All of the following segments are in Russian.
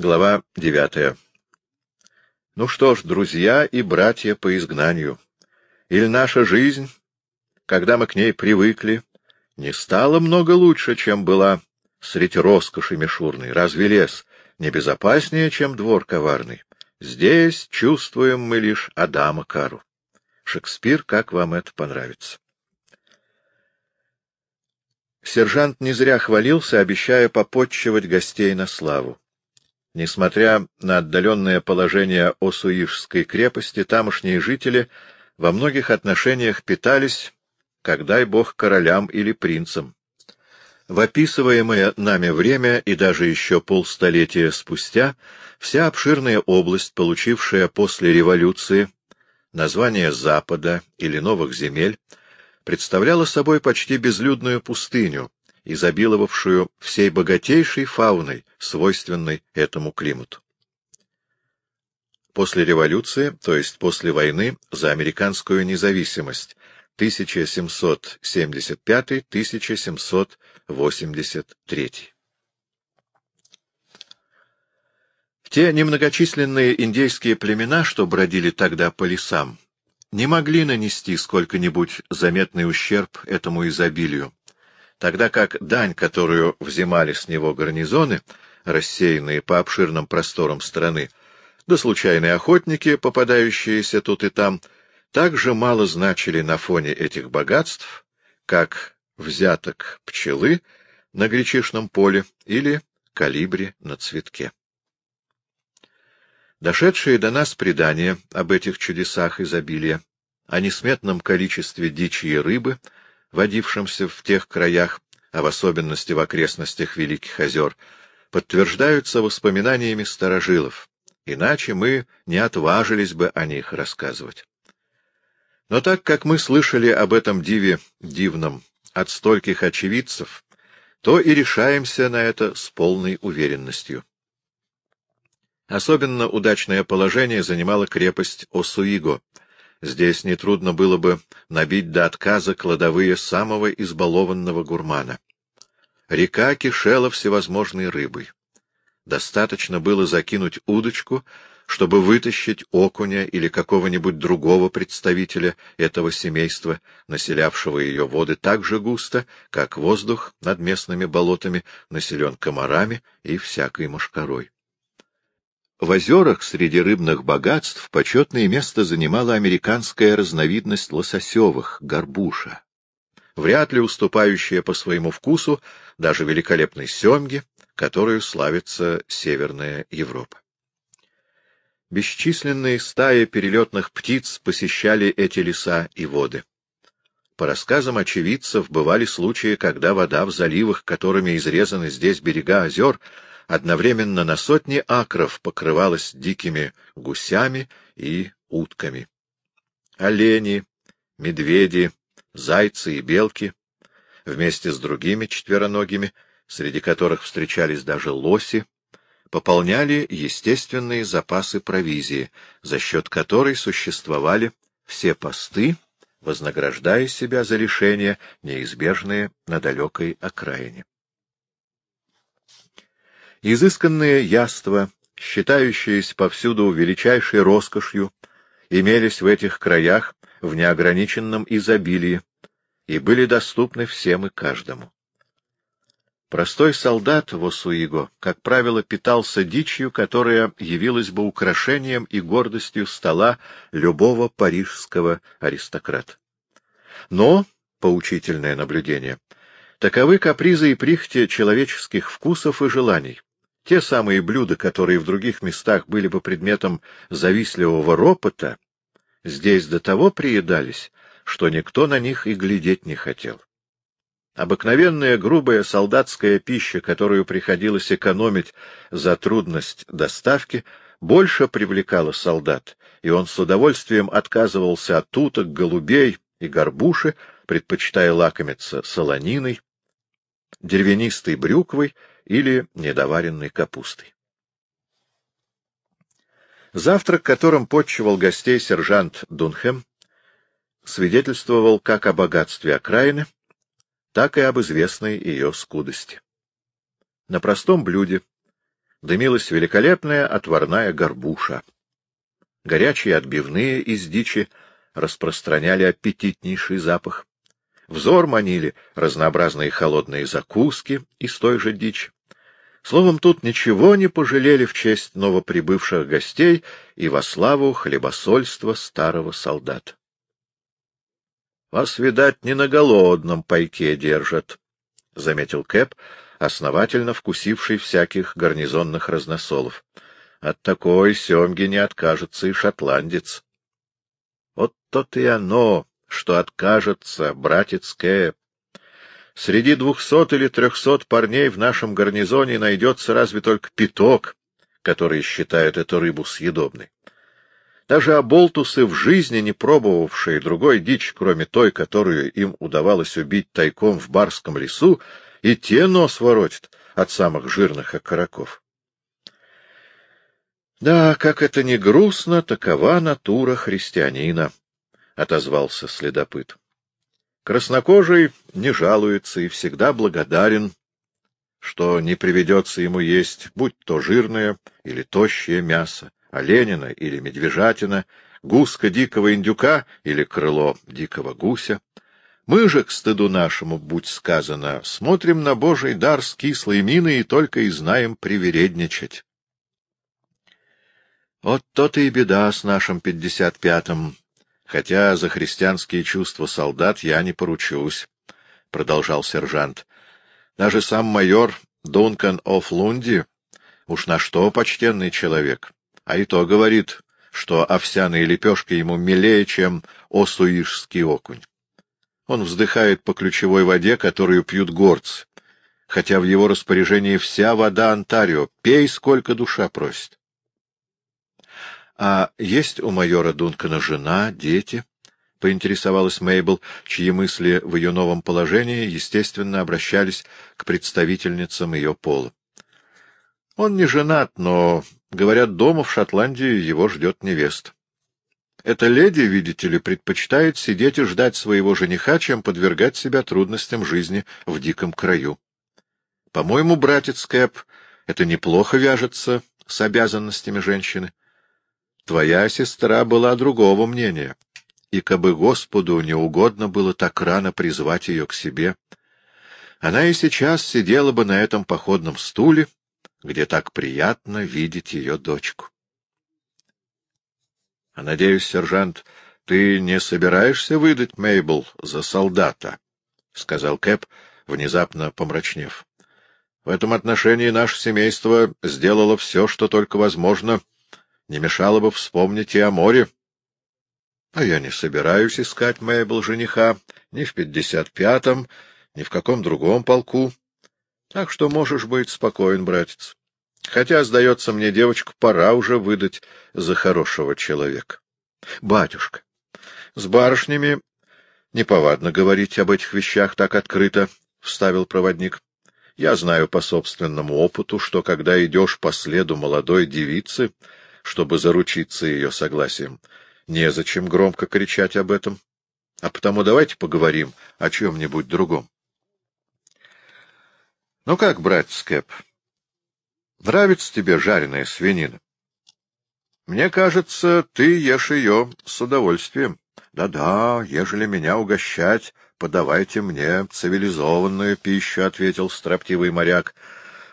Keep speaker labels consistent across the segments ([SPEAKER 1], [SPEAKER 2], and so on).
[SPEAKER 1] Глава девятая. Ну что ж, друзья и братья по изгнанию, или наша жизнь, когда мы к ней привыкли, не стала много лучше, чем была средь роскоши мишурной? Разве лес не безопаснее, чем двор коварный? Здесь чувствуем мы лишь Адама Кару. Шекспир, как вам это понравится? Сержант не зря хвалился, обещая попотчевать гостей на славу. Несмотря на отдаленное положение Осуишской крепости, тамошние жители во многих отношениях питались, как дай бог, королям или принцам. В описываемое нами время и даже еще полстолетия спустя вся обширная область, получившая после революции название Запада или Новых земель, представляла собой почти безлюдную пустыню, изобиловавшую всей богатейшей фауной, свойственной этому климату. После революции, то есть после войны за американскую независимость 1775-1783. Те немногочисленные индейские племена, что бродили тогда по лесам, не могли нанести сколько-нибудь заметный ущерб этому изобилию, тогда как дань, которую взимали с него гарнизоны, рассеянные по обширным просторам страны, да случайные охотники, попадающиеся тут и там, также мало значили на фоне этих богатств, как взяток пчелы на гречишном поле или калибре на цветке. Дошедшие до нас предания об этих чудесах изобилия, о несметном количестве дичи и рыбы — водившимся в тех краях, а в особенности в окрестностях Великих озер, подтверждаются воспоминаниями старожилов, иначе мы не отважились бы о них рассказывать. Но так как мы слышали об этом диве дивном от стольких очевидцев, то и решаемся на это с полной уверенностью. Особенно удачное положение занимала крепость Осуиго — Здесь нетрудно было бы набить до отказа кладовые самого избалованного гурмана. Река кишела всевозможной рыбой. Достаточно было закинуть удочку, чтобы вытащить окуня или какого-нибудь другого представителя этого семейства, населявшего ее воды так же густо, как воздух над местными болотами населен комарами и всякой мошкарой. В озерах среди рыбных богатств почетное место занимала американская разновидность лососевых — горбуша, вряд ли уступающая по своему вкусу даже великолепной семге, которую славится Северная Европа. Бесчисленные стаи перелетных птиц посещали эти леса и воды. По рассказам очевидцев, бывали случаи, когда вода в заливах, которыми изрезаны здесь берега озер, одновременно на сотни акров покрывалась дикими гусями и утками. Олени, медведи, зайцы и белки, вместе с другими четвероногими, среди которых встречались даже лоси, пополняли естественные запасы провизии, за счет которой существовали все посты, вознаграждая себя за лишения, неизбежные на далекой окраине. Изысканные яства, считающиеся повсюду величайшей роскошью, имелись в этих краях в неограниченном изобилии и были доступны всем и каждому. Простой солдат в Осуиго, как правило, питался дичью, которая явилась бы украшением и гордостью стола любого парижского аристократа. Но, поучительное наблюдение, таковы капризы и прихти человеческих вкусов и желаний, те самые блюда, которые в других местах были бы предметом завистливого ропота, здесь до того приедались, что никто на них и глядеть не хотел. Обыкновенная грубая солдатская пища, которую приходилось экономить за трудность доставки, больше привлекала солдат, и он с удовольствием отказывался от уток, голубей и горбуши, предпочитая лакомиться солониной, деревянистой брюквой или недоваренной капустой. Завтрак, которым подчивал гостей сержант Дунхэм, свидетельствовал как о богатстве окраины, так и об известной ее скудости. На простом блюде, дымилась великолепная отварная горбуша. Горячие отбивные из дичи распространяли аппетитнейший запах. Взор манили разнообразные холодные закуски из той же дичи. Словом, тут ничего не пожалели в честь новоприбывших гостей и во славу хлебосольства старого солдата. — Вас, видать, не на голодном пайке держат, — заметил Кэп, основательно вкусивший всяких гарнизонных разносолов. От такой семги не откажется и шотландец. Вот то-то и оно, что откажется, братец Кэп. Среди двухсот или трехсот парней в нашем гарнизоне найдется разве только пяток, которые считают эту рыбу съедобной. Даже оболтусы, в жизни не пробовавшие другой дичь, кроме той, которую им удавалось убить тайком в барском лесу, и те нос воротят от самых жирных окороков. Да, как это не грустно, такова натура христианина, — отозвался следопыт. Краснокожий не жалуется и всегда благодарен, что не приведется ему есть, будь то жирное или тощее мясо, оленина или медвежатина, гуска дикого индюка или крыло дикого гуся. Мы же, к стыду нашему, будь сказано, смотрим на Божий дар с кислой миной и только и знаем привередничать. Вот то-то и беда с нашим пятьдесят пятым, хотя за христианские чувства солдат я не поручусь, — продолжал сержант. Даже сам майор Дункан оф Лунди уж на что почтенный человек, а и то говорит, что овсяные лепешки ему милее, чем осуишский окунь. Он вздыхает по ключевой воде, которую пьют горцы, хотя в его распоряжении вся вода Онтарио, пей, сколько душа просит. А есть у майора Дункана жена, дети? — поинтересовалась Мейбл, чьи мысли в ее новом положении, естественно, обращались к представительницам ее пола. Он не женат, но, говорят, дома в Шотландии его ждет невеста. Эта леди, видите ли, предпочитает сидеть и ждать своего жениха, чем подвергать себя трудностям жизни в диком краю. По-моему, братец Кэп, это неплохо вяжется с обязанностями женщины. Твоя сестра была другого мнения, и кабы Господу не угодно было так рано призвать ее к себе, она и сейчас сидела бы на этом походном стуле, где так приятно видеть ее дочку. — А надеюсь, сержант, ты не собираешься выдать Мейбл за солдата? — сказал Кэп, внезапно помрачнев. — В этом отношении наше семейство сделало все, что только возможно. Не мешало бы вспомнить и о море. — А я не собираюсь искать Мейбл жениха ни в пятьдесят пятом, ни в каком другом полку. Так что можешь быть спокоен, братец. Хотя, сдается мне, девочку пора уже выдать за хорошего человека. — Батюшка, с барышнями неповадно говорить об этих вещах так открыто, — вставил проводник. — Я знаю по собственному опыту, что когда идешь по следу молодой девицы, чтобы заручиться ее согласием, незачем громко кричать об этом. А потому давайте поговорим о чем-нибудь другом. — Ну как, брат Скэп? — Нравится тебе жареная свинина? Мне кажется, ты ешь ее с удовольствием. Да-да, ежели меня угощать, подавайте мне цивилизованную пищу, — ответил строптивый моряк.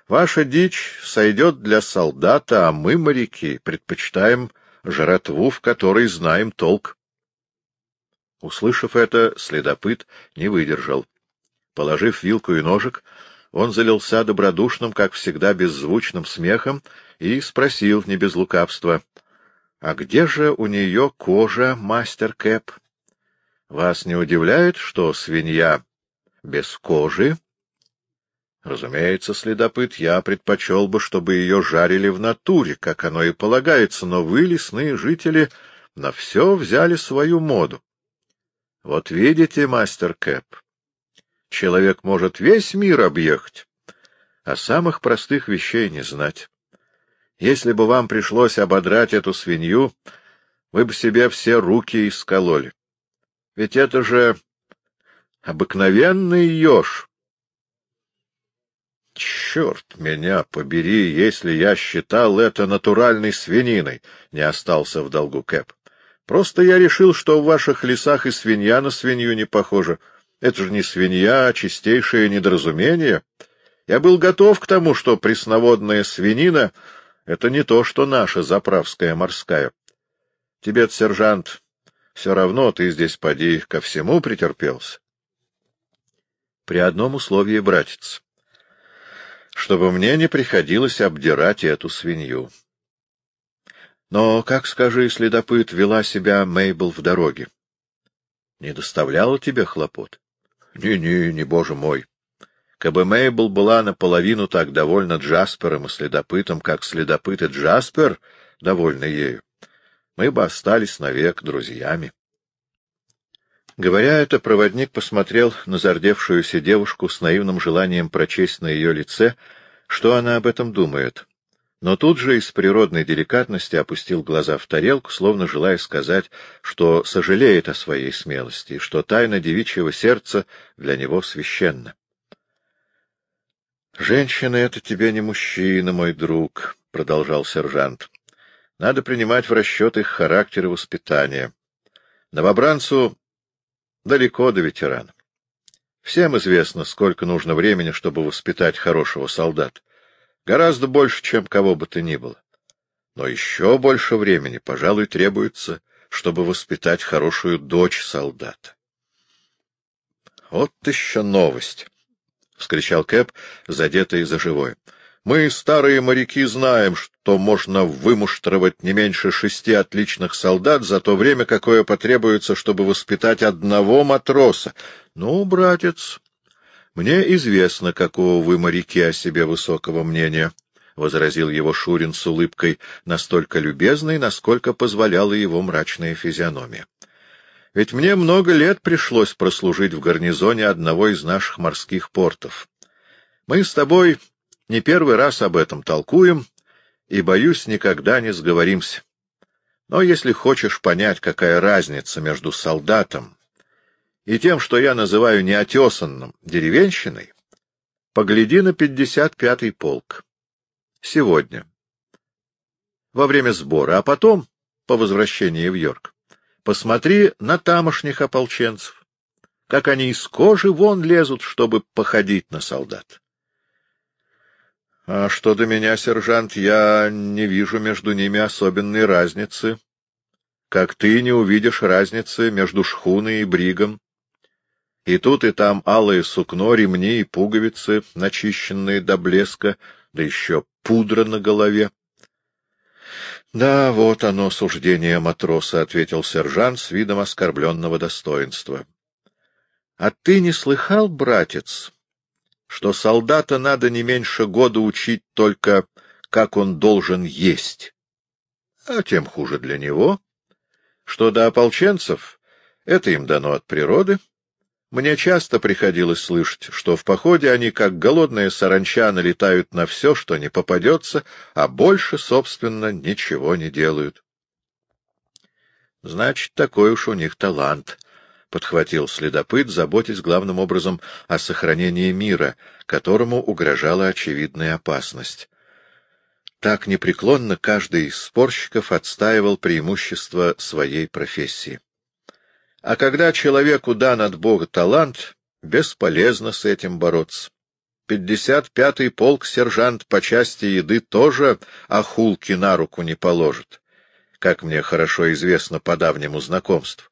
[SPEAKER 1] Ваша дичь сойдет для солдата, а мы, моряки, предпочитаем жратву, в которой знаем толк. Услышав это, следопыт не выдержал. Положив вилку и ножик, он залился добродушным, как всегда, беззвучным смехом и спросил не без лукавства. — А где же у нее кожа, мастер Кэп? Вас не удивляет, что свинья без кожи? Разумеется, следопыт, я предпочел бы, чтобы ее жарили в натуре, как оно и полагается, но вы, лесные жители, на все взяли свою моду. Вот видите, мастер Кэп, Человек может весь мир объехать, а самых простых вещей не знать. Если бы вам пришлось ободрать эту свинью, вы бы себе все руки искололи. Ведь это же обыкновенный еж. Черт меня побери, если я считал это натуральной свининой, — не остался в долгу Кэп. Просто я решил, что в ваших лесах и свинья на свинью не похожа. Это же не свинья, а чистейшее недоразумение. Я был готов к тому, что пресноводная свинина — это не то, что наша заправская морская. Тебе, сержант, все равно ты здесь, поди, ко всему претерпелся. При одном условии, братец чтобы мне не приходилось обдирать эту свинью. Но, как, скажи, следопыт, вела себя Мейбл в дороге? Не доставляла тебе хлопот? Не-не, не, боже мой. Кабы Мейбл была наполовину так довольна Джаспером и следопытом, как следопыт и Джаспер довольны ею, мы бы остались навек друзьями. Говоря это, проводник посмотрел на зардевшуюся девушку с наивным желанием прочесть на ее лице, что она об этом думает. Но тут же из природной деликатности опустил глаза в тарелку, словно желая сказать, что сожалеет о своей смелости, и что тайна девичьего сердца для него священна. «Женщина — это тебе не мужчина, мой друг», — продолжал сержант. «Надо принимать в расчет их характер и воспитание. Новобранцу далеко до ветерана. Всем известно, сколько нужно времени, чтобы воспитать хорошего солдата. Гораздо больше, чем кого бы то ни было. Но еще больше времени, пожалуй, требуется, чтобы воспитать хорошую дочь солдата. — Вот еще новость! — вскричал Кэп, задетый за живое. Мы, старые моряки, знаем, что можно вымуштровать не меньше шести отличных солдат за то время, какое потребуется, чтобы воспитать одного матроса. Ну, братец, мне известно, какого вы, моряки, о себе высокого мнения, — возразил его Шурин с улыбкой, настолько любезной, насколько позволяла его мрачная физиономия. Ведь мне много лет пришлось прослужить в гарнизоне одного из наших морских портов. Мы с тобой не первый раз об этом толкуем, и, боюсь, никогда не сговоримся. Но если хочешь понять, какая разница между солдатом и тем, что я называю неотесанным деревенщиной, погляди на пятьдесят пятый полк. Сегодня. Во время сбора, а потом, по возвращении в Йорк, посмотри на тамошних ополченцев, как они из кожи вон лезут, чтобы походить на солдат. — А что до меня, сержант, я не вижу между ними особенной разницы. Как ты не увидишь разницы между шхуной и бригом. И тут и там алое сукно, ремни и пуговицы, начищенные до блеска, да еще пудра на голове. — Да, вот оно, суждение матроса, — ответил сержант с видом оскорбленного достоинства. — А ты не слыхал, братец, что солдата надо не меньше года учить только, как он должен есть. А тем хуже для него. Что до ополченцев, это им дано от природы. Мне часто приходилось слышать, что в походе они, как голодные саранча, налетают на все, что не попадется, а больше, собственно, ничего не делают. Значит, такой уж у них талант — подхватил следопыт, заботясь главным образом о сохранении мира, которому угрожала очевидная опасность. Так непреклонно каждый из спорщиков отстаивал преимущество своей профессии. А когда человеку дан от Бога талант, бесполезно с этим бороться. Пятьдесят пятый полк сержант по части еды тоже охулки на руку не положит, как мне хорошо известно по давнему знакомству.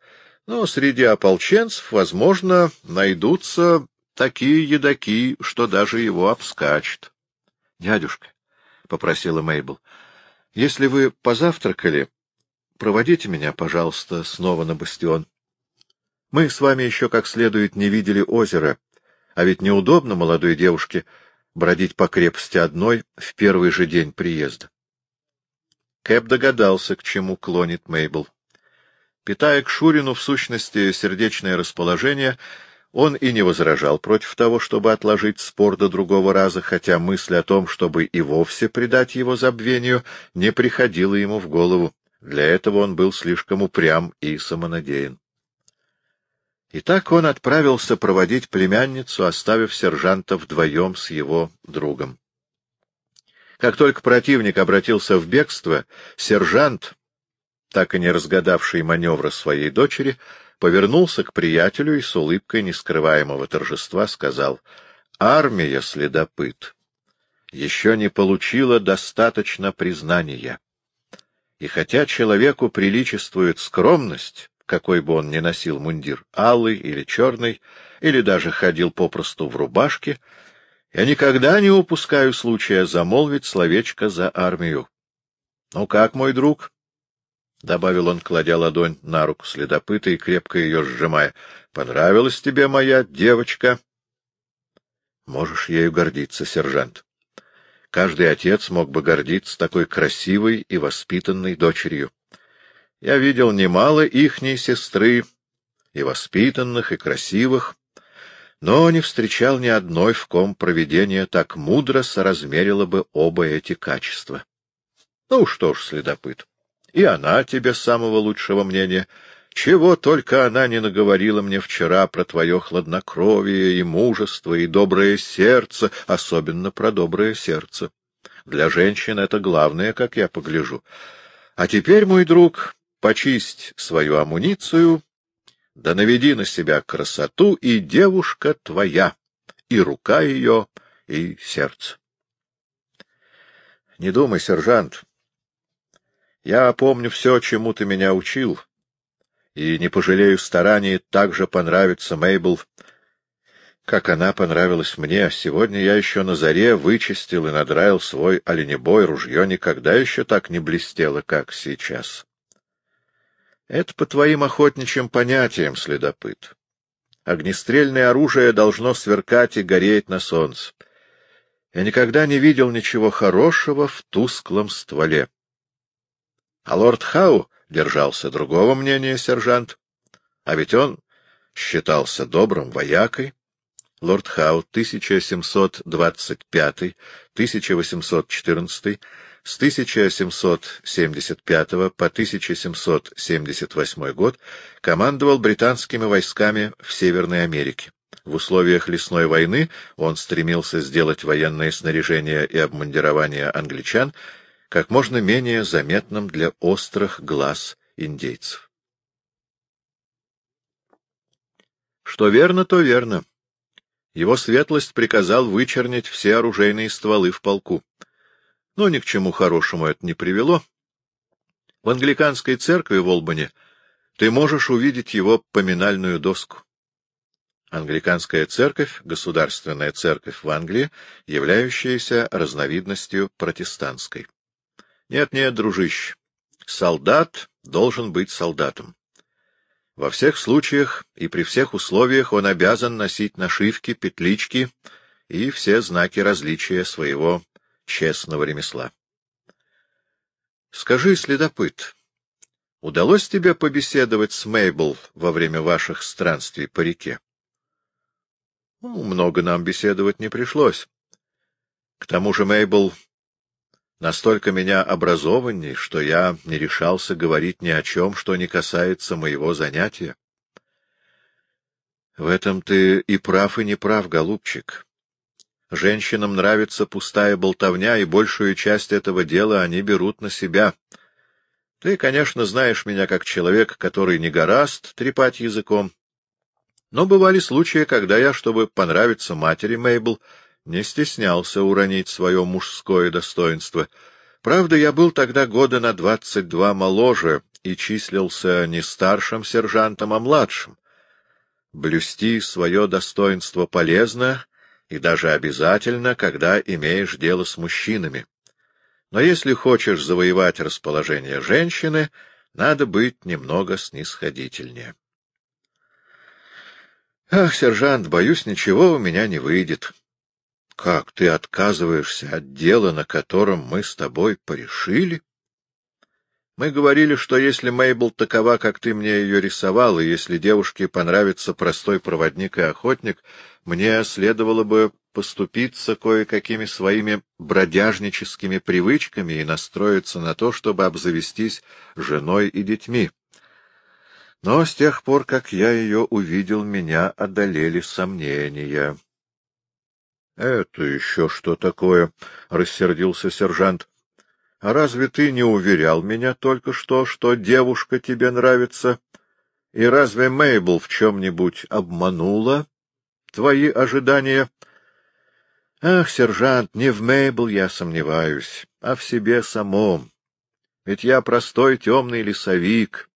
[SPEAKER 1] Но среди ополченцев, возможно, найдутся такие едаки, что даже его обскачут. — Дядюшка, — попросила Мейбл, — если вы позавтракали, проводите меня, пожалуйста, снова на бастион. Мы с вами еще как следует не видели озера, а ведь неудобно молодой девушке бродить по крепости одной в первый же день приезда. Кэп догадался, к чему клонит Мейбл. Питая к Шурину в сущности сердечное расположение, он и не возражал против того, чтобы отложить спор до другого раза, хотя мысль о том, чтобы и вовсе предать его забвению, не приходила ему в голову. Для этого он был слишком упрям и самонадеян. И так он отправился проводить племянницу, оставив сержанта вдвоем с его другом. Как только противник обратился в бегство, сержант, так и не разгадавший маневра своей дочери, повернулся к приятелю и с улыбкой нескрываемого торжества сказал «Армия, следопыт, еще не получила достаточно признания. И хотя человеку приличествует скромность, какой бы он ни носил мундир, алый или черный, или даже ходил попросту в рубашке, я никогда не упускаю случая замолвить словечко за армию. — Ну как, мой друг? — добавил он, кладя ладонь на руку следопыта и крепко ее сжимая. — Понравилась тебе моя девочка? — Можешь ею гордиться, сержант. Каждый отец мог бы гордиться такой красивой и воспитанной дочерью. Я видел немало ихней сестры, и воспитанных, и красивых, но не встречал ни одной, в ком провидение так мудро соразмерило бы оба эти качества. Ну что ж, следопыт, и она тебе самого лучшего мнения. Чего только она не наговорила мне вчера про твое хладнокровие и мужество, и доброе сердце, особенно про доброе сердце. Для женщин это главное, как я погляжу. А теперь, мой друг, почисть свою амуницию, да наведи на себя красоту, и девушка твоя, и рука ее, и сердце. Не думай, сержант. Я помню все, чему ты меня учил, и не пожалею стараний так же понравиться Мейбл, как она понравилась мне. Сегодня я еще на заре вычистил и надраил свой оленебой, ружье никогда еще так не блестело, как сейчас. Это по твоим охотничьим понятиям, следопыт. Огнестрельное оружие должно сверкать и гореть на солнце. Я никогда не видел ничего хорошего в тусклом стволе. А лорд Хау держался другого мнения, сержант. А ведь он считался добрым воякой, Лорд Хау, 1725-1814, с 1775 по 1778 год командовал британскими войсками в Северной Америке. В условиях лесной войны он стремился сделать военное снаряжение и обмундирование англичан как можно менее заметным для острых глаз индейцев. Что верно, то верно. Его светлость приказал вычернить все оружейные стволы в полку. Но ни к чему хорошему это не привело. В англиканской церкви в Олбане ты можешь увидеть его поминальную доску. Англиканская церковь — государственная церковь в Англии, являющаяся разновидностью протестантской. Нет-нет, дружище, солдат должен быть солдатом. Во всех случаях и при всех условиях он обязан носить нашивки, петлички и все знаки различия своего честного ремесла. Скажи, следопыт, удалось тебе побеседовать с Мейбл во время ваших странствий по реке? Ну, много нам беседовать не пришлось. К тому же Мейбл настолько меня образованней, что я не решался говорить ни о чем, что не касается моего занятия. В этом ты и прав, и не прав, голубчик. Женщинам нравится пустая болтовня, и большую часть этого дела они берут на себя. Ты, конечно, знаешь меня как человек, который не гораст трепать языком. Но бывали случаи, когда я, чтобы понравиться матери Мейбл, не стеснялся уронить свое мужское достоинство. Правда, я был тогда года на двадцать два моложе и числился не старшим сержантом, а младшим. Блюсти свое достоинство полезно и даже обязательно, когда имеешь дело с мужчинами. Но если хочешь завоевать расположение женщины, надо быть немного снисходительнее. Ах, сержант, боюсь, ничего у меня не выйдет. — Как ты отказываешься от дела, на котором мы с тобой порешили? Мы говорили, что если Мейбл такова, как ты мне ее рисовал, и если девушке понравится простой проводник и охотник, мне следовало бы поступиться кое-какими своими бродяжническими привычками и настроиться на то, чтобы обзавестись женой и детьми. Но с тех пор, как я ее увидел, меня одолели сомнения. — Это еще что такое? — рассердился сержант. — А разве ты не уверял меня только что, что девушка тебе нравится? И разве Мейбл в чем-нибудь обманула твои ожидания? — Ах, сержант, не в Мейбл я сомневаюсь, а в себе самом. Ведь я простой темный лесовик,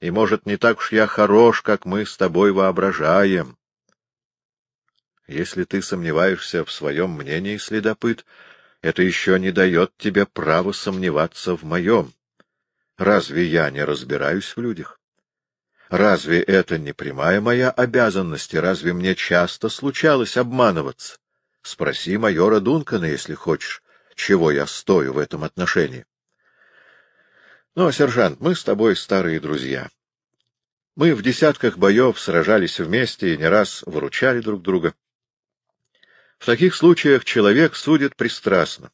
[SPEAKER 1] и, может, не так уж я хорош, как мы с тобой воображаем. Если ты сомневаешься в своем мнении, следопыт, это еще не дает тебе права сомневаться в моем. Разве я не разбираюсь в людях? Разве это не прямая моя обязанность, и разве мне часто случалось обманываться? Спроси майора Дункана, если хочешь, чего я стою в этом отношении. Но, сержант, мы с тобой старые друзья. Мы в десятках боев сражались вместе и не раз выручали друг друга. В таких случаях человек судит пристрастно.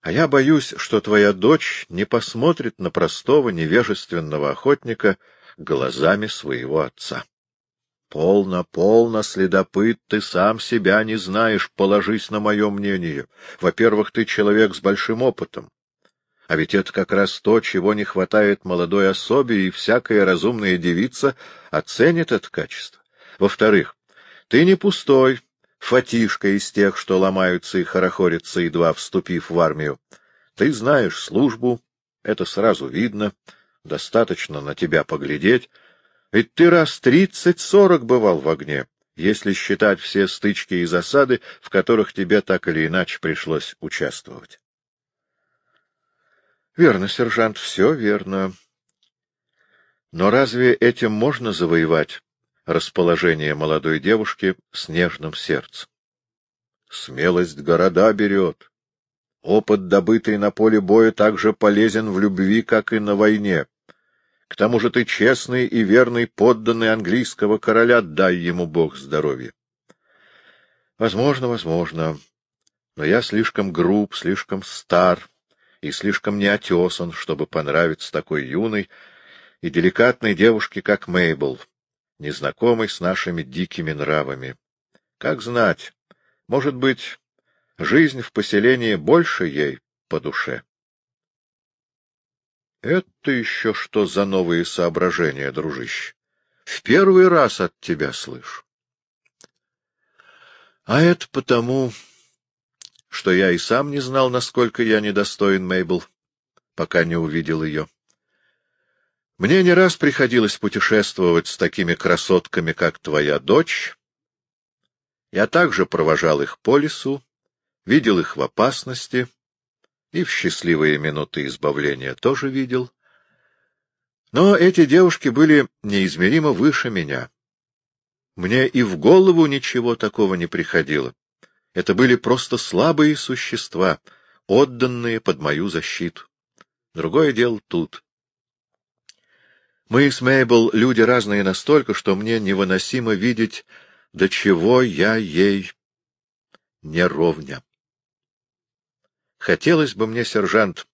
[SPEAKER 1] А я боюсь, что твоя дочь не посмотрит на простого невежественного охотника глазами своего отца. Полно, полно, следопыт, ты сам себя не знаешь, положись на мое мнение. Во-первых, ты человек с большим опытом. А ведь это как раз то, чего не хватает молодой особе, и всякая разумная девица оценит это качество. Во-вторых, ты не пустой, фатишка из тех, что ломаются и хорохорятся, едва вступив в армию. Ты знаешь службу, это сразу видно, достаточно на тебя поглядеть. Ведь ты раз тридцать-сорок бывал в огне, если считать все стычки и засады, в которых тебе так или иначе пришлось участвовать. — Верно, сержант, все верно. Но разве этим можно завоевать расположение молодой девушки с нежным сердцем? Смелость города берет. Опыт, добытый на поле боя, так же полезен в любви, как и на войне. К тому же ты честный и верный подданный английского короля, дай ему бог здоровья. Возможно, возможно, но я слишком груб, слишком стар, и слишком неотесан, чтобы понравиться такой юной и деликатной девушке, как Мейбл, незнакомой с нашими дикими нравами. Как знать, может быть, жизнь в поселении больше ей по душе. Это еще что за новые соображения, дружище? В первый раз от тебя слышу. А это потому, что я и сам не знал, насколько я недостоин Мейбл, пока не увидел ее. Мне не раз приходилось путешествовать с такими красотками, как твоя дочь. Я также провожал их по лесу, видел их в опасности и в счастливые минуты избавления тоже видел. Но эти девушки были неизмеримо выше меня. Мне и в голову ничего такого не приходило. Это были просто слабые существа, отданные под мою защиту. Другое дело тут. Мы с Мейбл люди разные настолько, что мне невыносимо видеть, до чего я ей не ровня. Хотелось бы мне, сержант,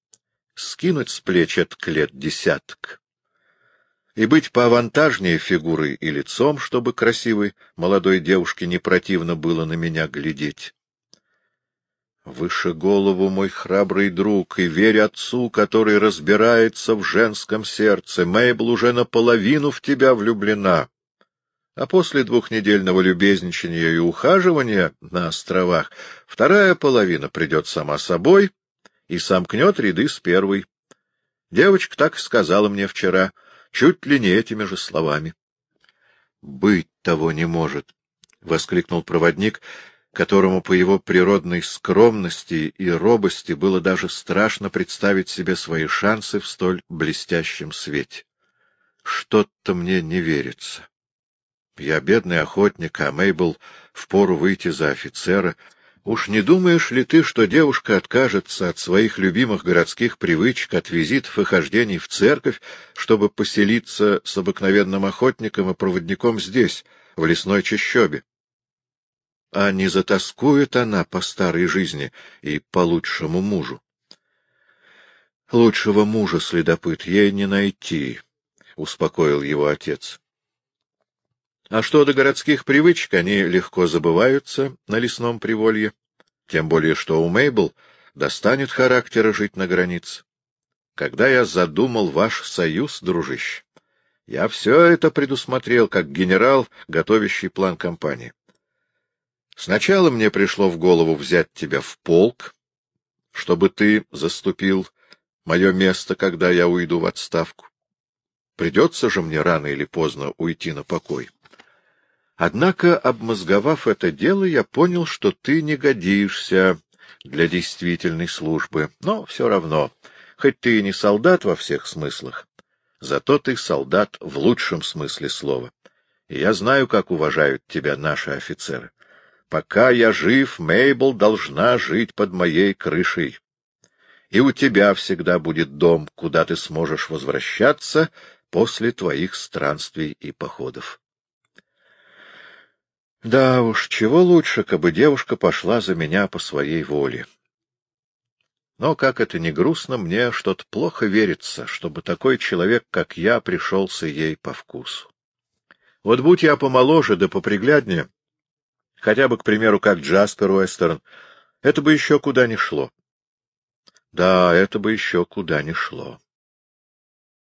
[SPEAKER 1] скинуть с плеч этот клет десяток и быть поавантажнее фигурой и лицом, чтобы красивой молодой девушке не противно было на меня глядеть. Выше голову, мой храбрый друг, и верь отцу, который разбирается в женском сердце. Мейбл уже наполовину в тебя влюблена. А после двухнедельного любезничания и ухаживания на островах вторая половина придет сама собой и сомкнет ряды с первой. Девочка так сказала мне вчера — чуть ли не этими же словами. — Быть того не может! — воскликнул проводник, которому по его природной скромности и робости было даже страшно представить себе свои шансы в столь блестящем свете. Что-то мне не верится. Я бедный охотник, а Мейбл впору выйти за офицера — Уж не думаешь ли ты, что девушка откажется от своих любимых городских привычек, от визитов и хождений в церковь, чтобы поселиться с обыкновенным охотником и проводником здесь, в лесной чащобе? А не затаскует она по старой жизни и по лучшему мужу? Лучшего мужа, следопыт, ей не найти. успокоил его отец. А что до городских привычек, они легко забываются на лесном приволье, тем более что у Мейбл достанет характера жить на границе. Когда я задумал ваш союз, дружище, я все это предусмотрел как генерал, готовящий план кампании. Сначала мне пришло в голову взять тебя в полк, чтобы ты заступил мое место, когда я уйду в отставку. Придется же мне рано или поздно уйти на покой. Однако, обмозговав это дело, я понял, что ты не годишься для действительной службы. Но все равно, хоть ты и не солдат во всех смыслах, зато ты солдат в лучшем смысле слова. И я знаю, как уважают тебя наши офицеры. Пока я жив, Мейбл должна жить под моей крышей. И у тебя всегда будет дом, куда ты сможешь возвращаться после твоих странствий и походов. Да уж, чего лучше, кабы девушка пошла за меня по своей воле. Но, как это ни грустно, мне что-то плохо верится, чтобы такой человек, как я, пришелся ей по вкусу. Вот будь я помоложе да попригляднее, хотя бы, к примеру, как Джаспер Уэстерн, это бы еще куда ни шло. Да, это бы еще куда ни шло.